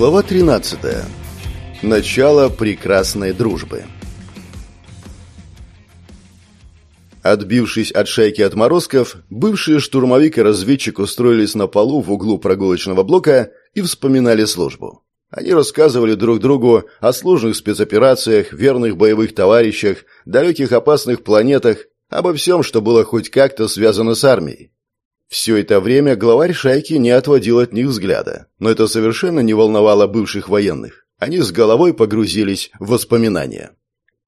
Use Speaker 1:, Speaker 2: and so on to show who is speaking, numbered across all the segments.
Speaker 1: Глава 13. Начало прекрасной дружбы. Отбившись от шайки отморозков, бывшие штурмовик и разведчик устроились на полу в углу прогулочного блока и вспоминали службу. Они рассказывали друг другу о сложных спецоперациях, верных боевых товарищах, далеких опасных планетах, обо всем, что было хоть как-то связано с армией. Все это время главарь шайки не отводил от них взгляда, но это совершенно не волновало бывших военных. Они с головой погрузились в воспоминания.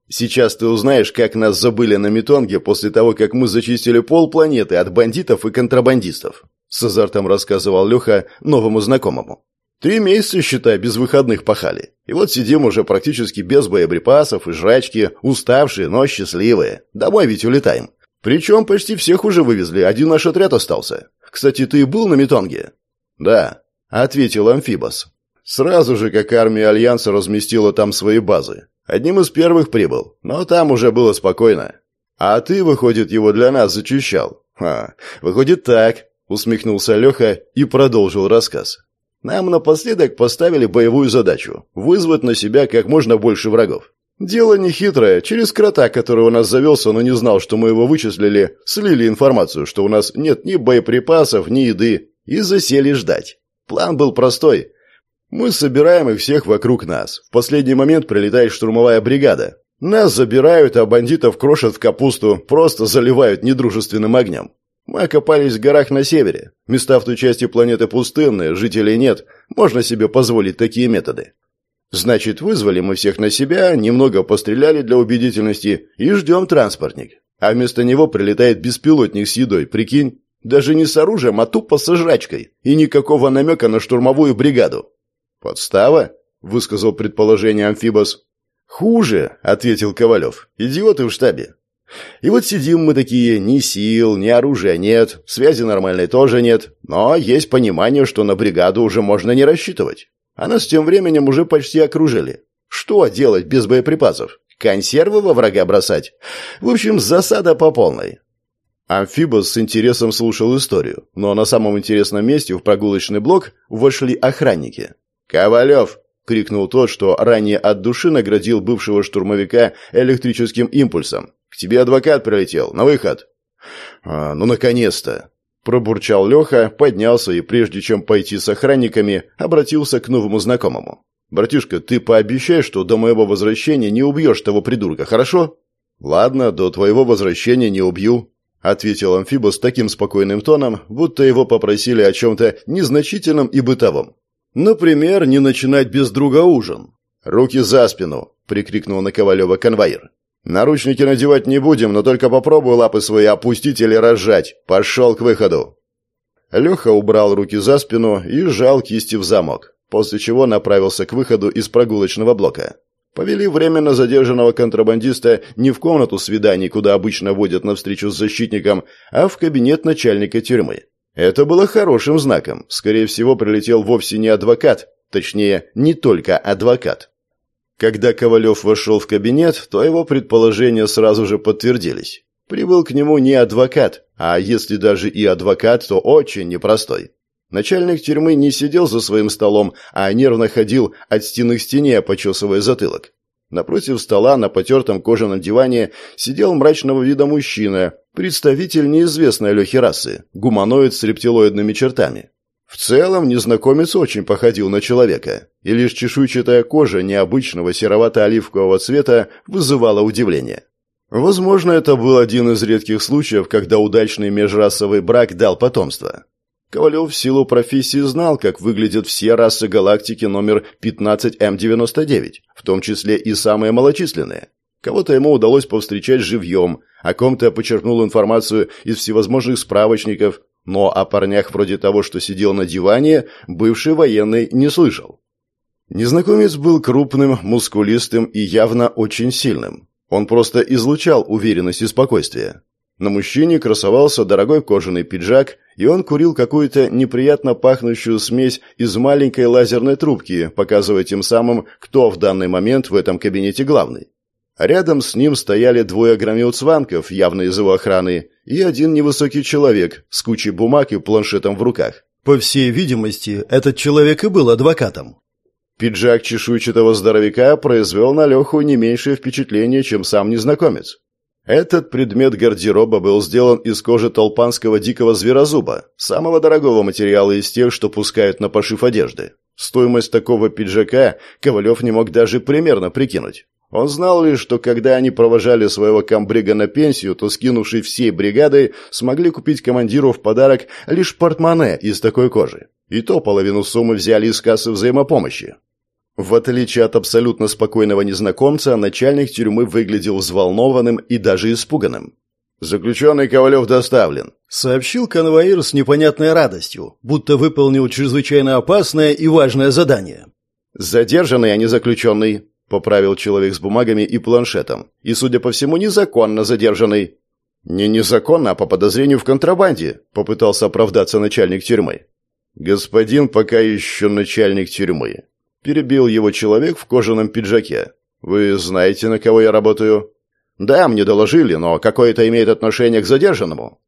Speaker 1: Сейчас ты узнаешь, как нас забыли на Метонге после того, как мы зачистили пол планеты от бандитов и контрабандистов. С азартом рассказывал Леха новому знакомому. Три месяца, считай, без выходных пахали. И вот сидим уже практически без боеприпасов и жрачки, уставшие, но счастливые. Домой ведь улетаем. Причем почти всех уже вывезли, один наш отряд остался. Кстати, ты был на Метанге? Да, ответил Амфибос. Сразу же, как армия Альянса разместила там свои базы. Одним из первых прибыл, но там уже было спокойно. А ты, выходит, его для нас зачищал. Ха, выходит так, усмехнулся Леха и продолжил рассказ. Нам напоследок поставили боевую задачу – вызвать на себя как можно больше врагов. Дело нехитрое. Через крота, который у нас завелся, но не знал, что мы его вычислили, слили информацию, что у нас нет ни боеприпасов, ни еды, и засели ждать. План был простой. Мы собираем их всех вокруг нас. В последний момент прилетает штурмовая бригада. Нас забирают, а бандитов крошат в капусту, просто заливают недружественным огнем. Мы окопались в горах на севере. Места в той части планеты пустынные, жителей нет. Можно себе позволить такие методы. Значит, вызвали мы всех на себя, немного постреляли для убедительности и ждем транспортник. А вместо него прилетает беспилотник с едой, прикинь? Даже не с оружием, а тупо с жрачкой. И никакого намека на штурмовую бригаду. «Подстава?» – высказал предположение Амфибос. «Хуже», – ответил Ковалев. «Идиоты в штабе. И вот сидим мы такие, ни сил, ни оружия нет, связи нормальной тоже нет, но есть понимание, что на бригаду уже можно не рассчитывать. А нас тем временем уже почти окружили. Что делать без боеприпасов? Консервы во врага бросать? В общем, засада по полной. Амфибос с интересом слушал историю, но на самом интересном месте в прогулочный блок вошли охранники. «Ковалев!» — крикнул тот, что ранее от души наградил бывшего штурмовика электрическим импульсом. «К тебе адвокат прилетел. На выход!» а, «Ну, наконец-то!» Пробурчал Леха, поднялся и, прежде чем пойти с охранниками, обратился к новому знакомому. «Братишка, ты пообещай, что до моего возвращения не убьешь того придурка, хорошо?» «Ладно, до твоего возвращения не убью», — ответил Амфибос таким спокойным тоном, будто его попросили о чем-то незначительном и бытовом. «Например, не начинать без друга ужин». «Руки за спину!» — прикрикнул на Ковалева конвоир. «Наручники надевать не будем, но только попробуй лапы свои опустить или разжать. Пошел к выходу». Леха убрал руки за спину и сжал кисти в замок, после чего направился к выходу из прогулочного блока. Повели временно задержанного контрабандиста не в комнату свиданий, куда обычно водят на встречу с защитником, а в кабинет начальника тюрьмы. Это было хорошим знаком. Скорее всего, прилетел вовсе не адвокат, точнее, не только адвокат. Когда Ковалев вошел в кабинет, то его предположения сразу же подтвердились. Прибыл к нему не адвокат, а если даже и адвокат, то очень непростой. Начальник тюрьмы не сидел за своим столом, а нервно ходил от стены к стене, почесывая затылок. Напротив стола на потертом кожаном диване сидел мрачного вида мужчина, представитель неизвестной Лехи расы, гуманоид с рептилоидными чертами. В целом, незнакомец очень походил на человека, и лишь чешуйчатая кожа необычного серовато-оливкового цвета вызывала удивление. Возможно, это был один из редких случаев, когда удачный межрасовый брак дал потомство. Ковалев в силу профессии знал, как выглядят все расы галактики номер 15М99, в том числе и самые малочисленные. Кого-то ему удалось повстречать живьем, о ком-то почерпнул информацию из всевозможных справочников, но о парнях вроде того, что сидел на диване, бывший военный не слышал. Незнакомец был крупным, мускулистым и явно очень сильным. Он просто излучал уверенность и спокойствие. На мужчине красовался дорогой кожаный пиджак, и он курил какую-то неприятно пахнущую смесь из маленькой лазерной трубки, показывая тем самым, кто в данный момент в этом кабинете главный. Рядом с ним стояли двое громилцванков, явно из его охраны, и один невысокий человек с кучей бумаг и планшетом в руках. По всей видимости, этот человек и был адвокатом. Пиджак чешуйчатого здоровяка произвел на Леху не меньшее впечатление, чем сам незнакомец. Этот предмет гардероба был сделан из кожи толпанского дикого зверозуба, самого дорогого материала из тех, что пускают на пошив одежды. Стоимость такого пиджака Ковалев не мог даже примерно прикинуть. Он знал лишь, что когда они провожали своего комбрига на пенсию, то, скинувший всей бригадой, смогли купить командиру в подарок лишь портмоне из такой кожи. И то половину суммы взяли из кассы взаимопомощи. В отличие от абсолютно спокойного незнакомца, начальник тюрьмы выглядел взволнованным и даже испуганным. «Заключенный Ковалев доставлен», — сообщил конвоир с непонятной радостью, будто выполнил чрезвычайно опасное и важное задание. «Задержанный, а не заключенный», — поправил человек с бумагами и планшетом. «И, судя по всему, незаконно задержанный». «Не незаконно, а по подозрению в контрабанде», — попытался оправдаться начальник тюрьмы. «Господин пока еще начальник тюрьмы», Перебил его человек в кожаном пиджаке. «Вы знаете, на кого я работаю?» «Да, мне доложили, но какое это имеет отношение к задержанному?»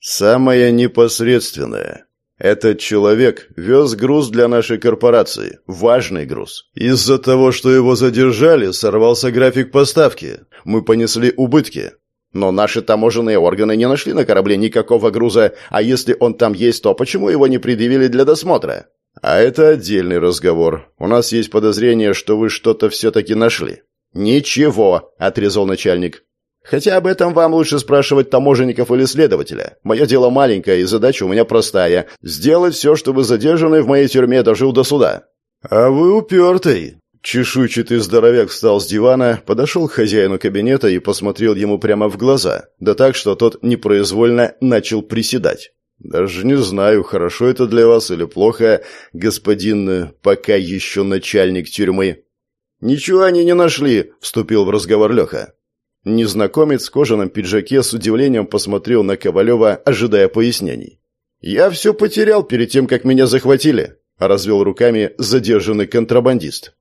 Speaker 1: «Самое непосредственное. Этот человек вез груз для нашей корпорации. Важный груз. Из-за того, что его задержали, сорвался график поставки. Мы понесли убытки. Но наши таможенные органы не нашли на корабле никакого груза, а если он там есть, то почему его не предъявили для досмотра? А это отдельный разговор. У нас есть подозрение, что вы что-то все-таки нашли. Ничего, отрезал начальник. Хотя об этом вам лучше спрашивать таможенников или следователя. Мое дело маленькое, и задача у меня простая. Сделать все, чтобы задержанный в моей тюрьме дожил до суда. А вы упертый. Чешуйчатый здоровяк встал с дивана, подошел к хозяину кабинета и посмотрел ему прямо в глаза, да так, что тот непроизвольно начал приседать. «Даже не знаю, хорошо это для вас или плохо, господин э, пока еще начальник тюрьмы». «Ничего они не нашли», — вступил в разговор Леха. Незнакомец в кожаном пиджаке с удивлением посмотрел на Ковалева, ожидая пояснений. «Я все потерял перед тем, как меня захватили», — развел руками задержанный контрабандист.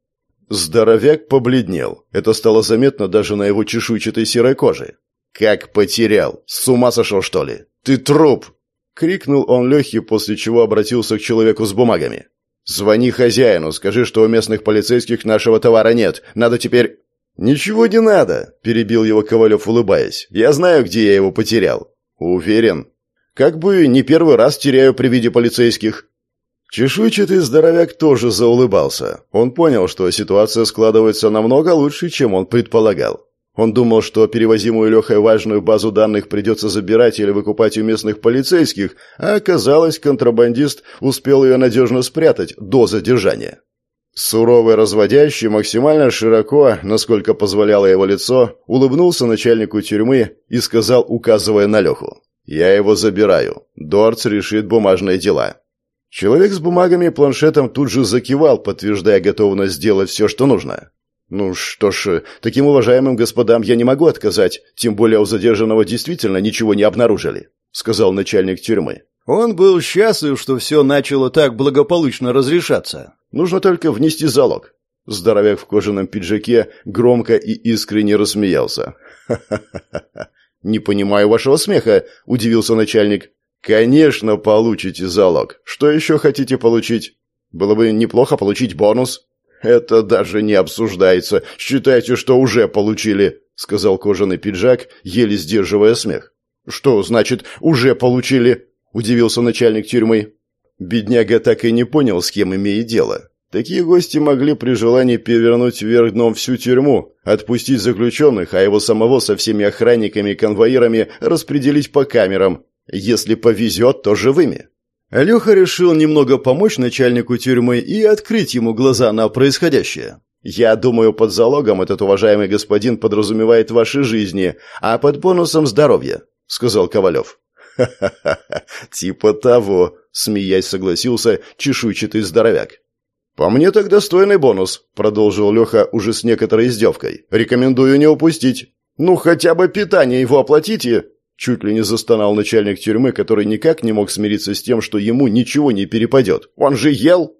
Speaker 1: Здоровяк побледнел. Это стало заметно даже на его чешуйчатой серой коже. «Как потерял? С ума сошел, что ли? Ты труп!» Крикнул он Лехе, после чего обратился к человеку с бумагами. «Звони хозяину, скажи, что у местных полицейских нашего товара нет. Надо теперь...» «Ничего не надо», — перебил его Ковалев, улыбаясь. «Я знаю, где я его потерял». «Уверен». «Как бы не первый раз теряю при виде полицейских». Чешуйчатый здоровяк тоже заулыбался. Он понял, что ситуация складывается намного лучше, чем он предполагал. Он думал, что перевозимую Лехой важную базу данных придется забирать или выкупать у местных полицейских, а оказалось, контрабандист успел ее надежно спрятать до задержания. Суровый разводящий максимально широко, насколько позволяло его лицо, улыбнулся начальнику тюрьмы и сказал, указывая на Леху. «Я его забираю. Дорц решит бумажные дела». Человек с бумагами и планшетом тут же закивал, подтверждая готовность сделать все, что нужно. «Ну что ж, таким уважаемым господам я не могу отказать, тем более у задержанного действительно ничего не обнаружили», — сказал начальник тюрьмы. Он был счастлив, что все начало так благополучно разрешаться. Нужно только внести залог. Здоровяк в кожаном пиджаке громко и искренне рассмеялся. «Ха-ха-ха! Не понимаю вашего смеха», — удивился начальник. «Конечно, получите залог. Что еще хотите получить? Было бы неплохо получить бонус». «Это даже не обсуждается. Считайте, что уже получили», — сказал кожаный пиджак, еле сдерживая смех. «Что значит «уже получили»?» — удивился начальник тюрьмы. Бедняга так и не понял, с кем имеет дело. Такие гости могли при желании перевернуть вверх дном всю тюрьму, отпустить заключенных, а его самого со всеми охранниками и конвоирами распределить по камерам. Если повезет, то живыми. Алёха решил немного помочь начальнику тюрьмы и открыть ему глаза на происходящее. «Я думаю, под залогом этот уважаемый господин подразумевает ваши жизни, а под бонусом здоровье», — сказал Ковалев. «Ха-ха-ха, типа того», — смеясь согласился чешуйчатый здоровяк. «По мне так достойный бонус», — продолжил Леха уже с некоторой издевкой. «Рекомендую не упустить. Ну, хотя бы питание его оплатите», Чуть ли не застонал начальник тюрьмы, который никак не мог смириться с тем, что ему ничего не перепадет. Он же ел!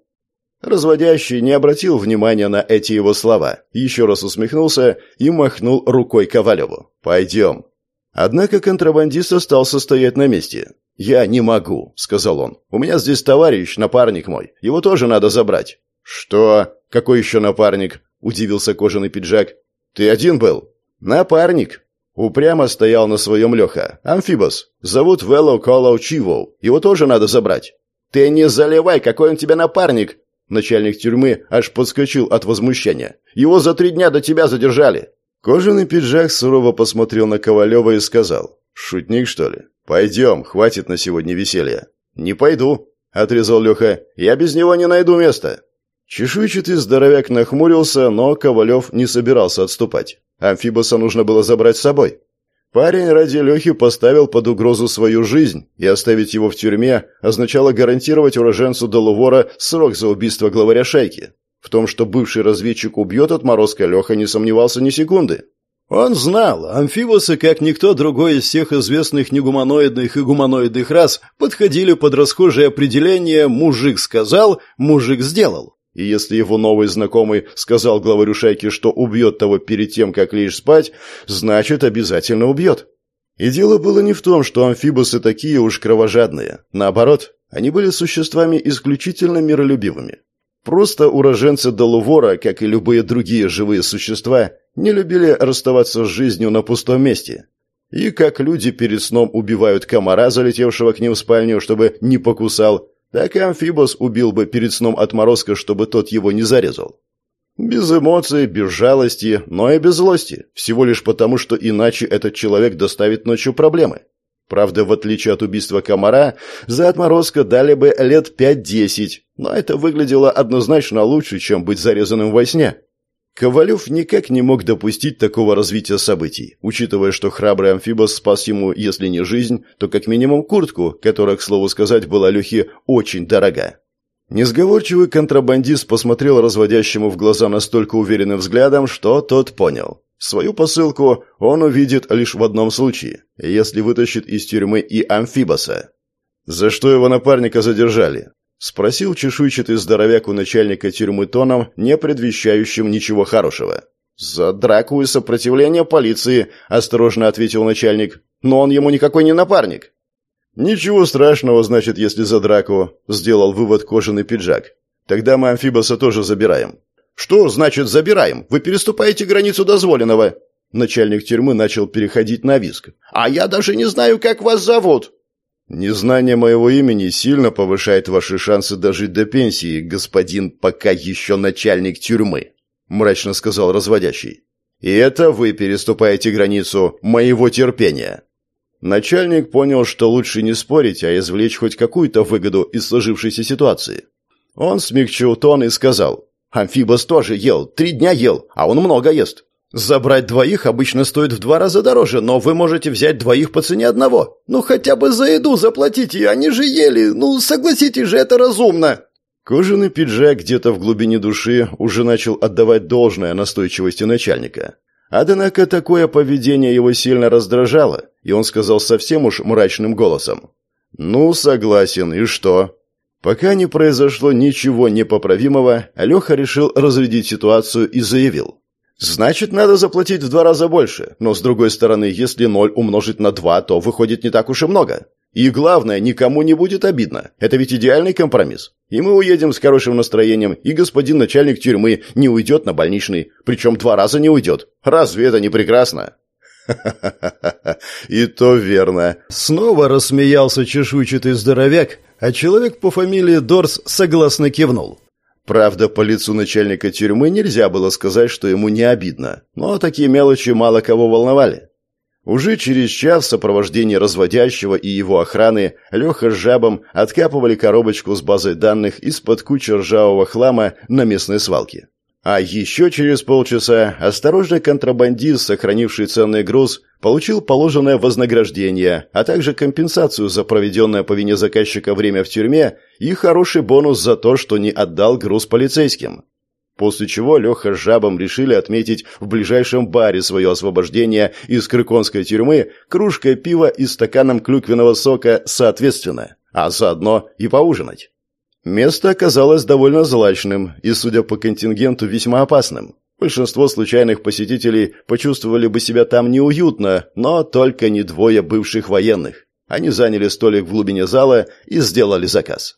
Speaker 1: Разводящий не обратил внимания на эти его слова, еще раз усмехнулся и махнул рукой Ковалеву. «Пойдем». Однако контрабандист остался стоять на месте. «Я не могу», — сказал он. «У меня здесь товарищ, напарник мой. Его тоже надо забрать». «Что? Какой еще напарник?» – удивился кожаный пиджак. «Ты один был?» «Напарник». Упрямо стоял на своем Леха. «Амфибос. Зовут Велло Колоу Чивоу. Его тоже надо забрать». «Ты не заливай, какой он тебе напарник!» Начальник тюрьмы аж подскочил от возмущения. «Его за три дня до тебя задержали!» Кожаный пиджак сурово посмотрел на Ковалева и сказал. «Шутник, что ли? Пойдем, хватит на сегодня веселья». «Не пойду», — отрезал Леха. «Я без него не найду места». Чешуйчатый здоровяк нахмурился, но Ковалев не собирался отступать. Амфибоса нужно было забрать с собой. Парень ради Лехи поставил под угрозу свою жизнь, и оставить его в тюрьме означало гарантировать уроженцу Долувора срок за убийство главаря шайки. В том, что бывший разведчик убьет отморозка, Леха не сомневался ни секунды. Он знал, амфибосы, как никто другой из всех известных негуманоидных и гуманоидных рас, подходили под расхожее определение «мужик сказал, мужик сделал». И если его новый знакомый сказал главарю шайки, что убьет того перед тем, как лишь спать, значит, обязательно убьет. И дело было не в том, что амфибосы такие уж кровожадные. Наоборот, они были существами исключительно миролюбивыми. Просто уроженцы Долувора, как и любые другие живые существа, не любили расставаться с жизнью на пустом месте. И как люди перед сном убивают комара, залетевшего к ним в спальню, чтобы не покусал, так и Амфибос убил бы перед сном отморозка, чтобы тот его не зарезал. Без эмоций, без жалости, но и без злости. Всего лишь потому, что иначе этот человек доставит ночью проблемы. Правда, в отличие от убийства комара, за отморозка дали бы лет пять-десять, но это выглядело однозначно лучше, чем быть зарезанным во сне. Ковалев никак не мог допустить такого развития событий, учитывая, что храбрый амфибос спас ему, если не жизнь, то как минимум куртку, которая, к слову сказать, была Лехе очень дорога. Несговорчивый контрабандист посмотрел разводящему в глаза настолько уверенным взглядом, что тот понял. Свою посылку он увидит лишь в одном случае, если вытащит из тюрьмы и амфибоса. За что его напарника задержали? Спросил чешуйчатый здоровяк у начальника тюрьмы тоном, не предвещающим ничего хорошего. «За драку и сопротивление полиции», – осторожно ответил начальник. «Но он ему никакой не напарник». «Ничего страшного, значит, если за драку», – сделал вывод кожаный пиджак. «Тогда мы амфибоса тоже забираем». «Что значит забираем? Вы переступаете границу дозволенного». Начальник тюрьмы начал переходить на виск. «А я даже не знаю, как вас зовут». «Незнание моего имени сильно повышает ваши шансы дожить до пенсии, господин пока еще начальник тюрьмы», – мрачно сказал разводящий. «И это вы переступаете границу моего терпения». Начальник понял, что лучше не спорить, а извлечь хоть какую-то выгоду из сложившейся ситуации. Он смягчил тон и сказал, «Амфибос тоже ел, три дня ел, а он много ест. Забрать двоих обычно стоит в два раза дороже, но вы можете взять двоих по цене одного. Ну хотя бы за еду заплатите, они же ели. Ну согласитесь же, это разумно. Кожаный пиджак где-то в глубине души уже начал отдавать должное настойчивости начальника. Однако такое поведение его сильно раздражало, и он сказал совсем уж мрачным голосом. «Ну, согласен, и что?» Пока не произошло ничего непоправимого, Леха решил разрядить ситуацию и заявил. Значит, надо заплатить в два раза больше. Но, с другой стороны, если ноль умножить на два, то выходит не так уж и много. И главное, никому не будет обидно. Это ведь идеальный компромисс. И мы уедем с хорошим настроением, и господин начальник тюрьмы не уйдет на больничный. Причем два раза не уйдет. Разве это не прекрасно? И то верно. Снова рассмеялся чешуйчатый здоровяк, а человек по фамилии Дорс согласно кивнул. Правда, по лицу начальника тюрьмы нельзя было сказать, что ему не обидно, но такие мелочи мало кого волновали. Уже через час в сопровождении разводящего и его охраны Леха с жабом откапывали коробочку с базой данных из-под кучи ржавого хлама на местной свалке. А еще через полчаса осторожный контрабандист, сохранивший ценный груз, получил положенное вознаграждение, а также компенсацию за проведенное по вине заказчика время в тюрьме и хороший бонус за то, что не отдал груз полицейским. После чего Леха с Жабом решили отметить в ближайшем баре свое освобождение из крыконской тюрьмы кружкой пива и стаканом клюквенного сока соответственно, а заодно и поужинать. Место оказалось довольно злачным и, судя по контингенту, весьма опасным. Большинство случайных посетителей почувствовали бы себя там неуютно, но только не двое бывших военных. Они заняли столик в глубине зала и сделали заказ.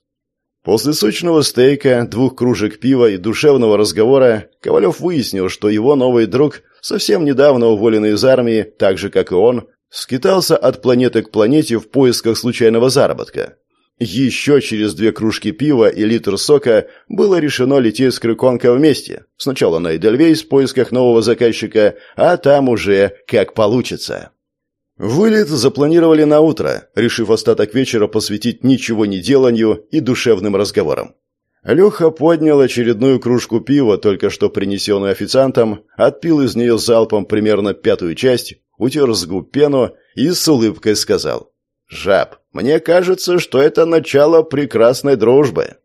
Speaker 1: После сочного стейка, двух кружек пива и душевного разговора Ковалев выяснил, что его новый друг, совсем недавно уволенный из армии, так же, как и он, скитался от планеты к планете в поисках случайного заработка. Еще через две кружки пива и литр сока было решено лететь с Крюконка вместе. Сначала на Эдельвейс в поисках нового заказчика, а там уже как получится. Вылет запланировали на утро, решив остаток вечера посвятить ничего не деланию и душевным разговорам. Леха поднял очередную кружку пива, только что принесенную официантом, отпил из нее залпом примерно пятую часть, утер с губ пену и с улыбкой сказал. «Жаб, мне кажется, что это начало прекрасной дружбы».